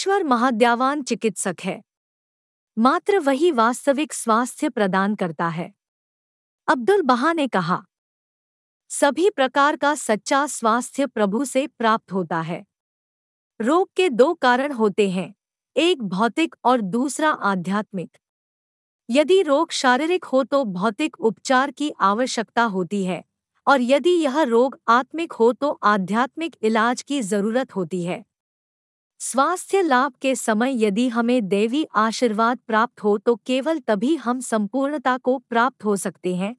ईश्वर महाद्यावान चिकित्सक है। मात्र वही वास्तविक स्वास्थ्य प्रदान करता है। अब्दुल बहा ने कहा, सभी प्रकार का सच्चा स्वास्थ्य प्रभु से प्राप्त होता है। रोग के दो कारण होते हैं, एक भौतिक और दूसरा आध्यात्मिक। यदि रोग शारीरिक हो तो भौतिक उपचार की आवश्यकता होती है, और यदि यह रोग आत्मिक हो तो आध्यात्मिक इलाज की ज़रूरत होती है। स्वास्थ्य लाभ के समय यदि हमें देवी आशीर्वाद प्राप्त हो तो केवल तभी हम संपूर्णता को प्राप्त हो सकते हैं,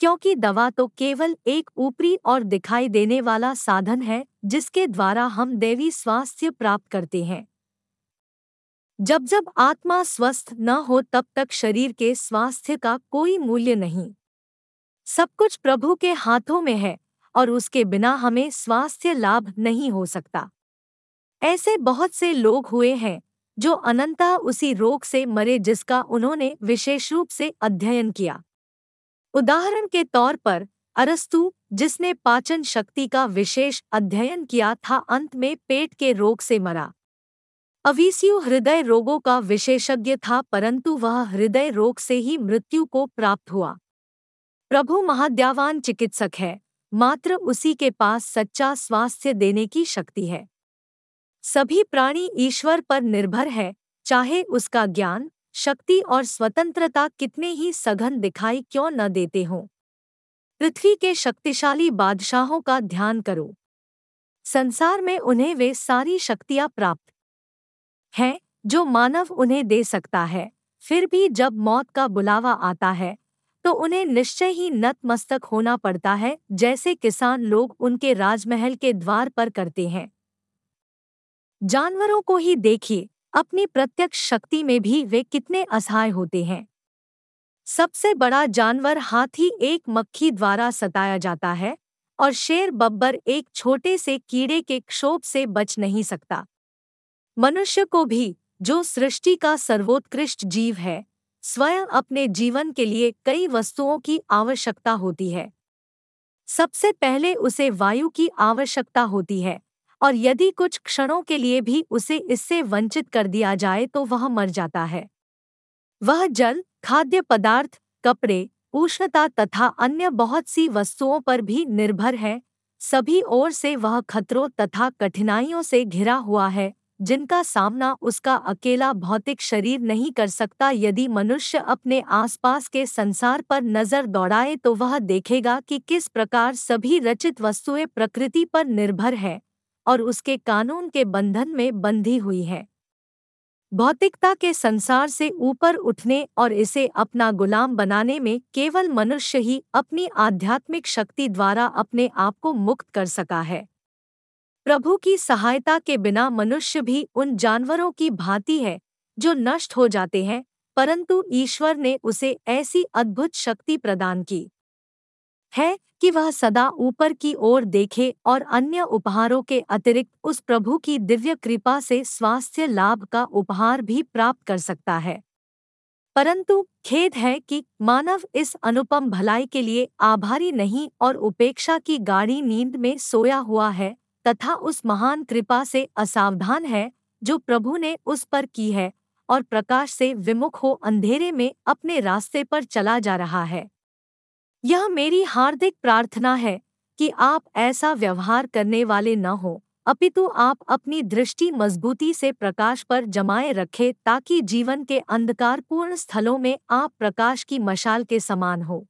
क्योंकि दवा तो केवल एक ऊपरी और दिखाई देने वाला साधन है, जिसके द्वारा हम देवी स्वास्थ्य प्राप्त करते हैं। जब जब आत्मा स्वस्थ न हो तब तक शरीर के स्वास्थ्य का कोई मूल्य नहीं। सब कुछ प्रभु के हाथों में है और उसके बिना हमें स्वास्थ्य लाभ नहीं हो सकता। ऐसे बहुत से लोग हुए हैं, जो अनंता उसी रोग से मरे जिसका उन्होंने विशेष रूप से अध्ययन किया। उदाहरण के तौर पर, अरस्तु, जिसने पाचन शक्ति का विशेष अध्ययन किया था, अंत में पेट के रोग से मरा। अवीसियु हृदय रोगों का विशेषज्ञ था, परंतु वह हृदय रोग से ही मृत्यु को प्राप्त हुआ। प्रभु महाद्यावान चिकित्सक है, मात्र उसी के पास सच्चा स्वास्थ्य देने की शक्ति है। सभी प्राणी ईश्वर पर निर्भर है, चाहे उसका ज्ञान, शक्ति और स्वतंत्रता कितने ही सघन दिखाई क्यों न देते हों। पृथ्वी के शक्तिशाली बादशाहों का ध्यान करो। संसार में उन्हें वे सारी शक्तियाँ प्राप्त हैं, जो मानव उन्हें दे सकता है, फिर भी जब मौत का बुलावा आता है तो उन्हें निश्चय ही नतमस्तक होना पड़ता है, जैसे किसान लोग उनके राजमहल के द्वार पर करते हैं। जानवरों को ही देखिए, अपनी प्रत्यक्ष शक्ति में भी वे कितने असहाय होते हैं। सबसे बड़ा जानवर हाथी एक मक्खी द्वारा सताया जाता है और शेर बब्बर एक छोटे से कीड़े के क्षोभ से बच नहीं सकता। मनुष्य को भी, जो सृष्टि का सर्वोत्कृष्ट जीव है, स्वयं अपने जीवन के लिए कई वस्तुओं की आवश्यकता होती है। सबसे पहले उसे वायु की आवश्यकता होती है। और यदि कुछ क्षणों के लिए भी उसे इससे वंचित कर दिया जाए तो वह मर जाता है। वह जल, खाद्य पदार्थ, कपड़े, उष्णता तथा अन्य बहुत सी वस्तुओं पर भी निर्भर है। सभी ओर से वह खतरों तथा कठिनाइयों से घिरा हुआ है, जिनका सामना उसका अकेला भौतिक शरीर नहीं कर सकता। यदि मनुष्य अपने आसपास के संसार पर नज़र दौड़ाए तो वह देखेगा कि किस प्रकार सभी रचित वस्तुएँ प्रकृति पर निर्भर है। और उसके कानून के बंधन में बंधी हुई है। भौतिकता के संसार से ऊपर उठने और इसे अपना गुलाम बनाने में केवल मनुष्य ही अपनी आध्यात्मिक शक्ति द्वारा अपने आप को मुक्त कर सका है। प्रभु की सहायता के बिना मनुष्य भी उन जानवरों की भांति है, जो नष्ट हो जाते हैं, परंतु ईश्वर ने उसे ऐसी अद्भुत शक्ति प्रदान की। है कि वह सदा ऊपर की ओर देखे और अन्य उपहारों के अतिरिक्त उस प्रभु की दिव्य कृपा से स्वास्थ्य लाभ का उपहार भी प्राप्त कर सकता है। परंतु खेद है कि मानव इस अनुपम भलाई के लिए आभारी नहीं और उपेक्षा की गाढ़ी नींद में सोया हुआ है तथा उस महान कृपा से असावधान है जो प्रभु ने उस पर की है और प्रकाश से विमुख हो अंधेरे में अपने रास्ते पर चला जा रहा है। यह मेरी हार्दिक प्रार्थना है कि आप ऐसा व्यवहार करने वाले न हो। अपितु आप अपनी दृष्टि मजबूती से प्रकाश पर जमाए रखें ताकि जीवन के अंधकारपूर्ण स्थलों में आप प्रकाश की मशाल के समान हो।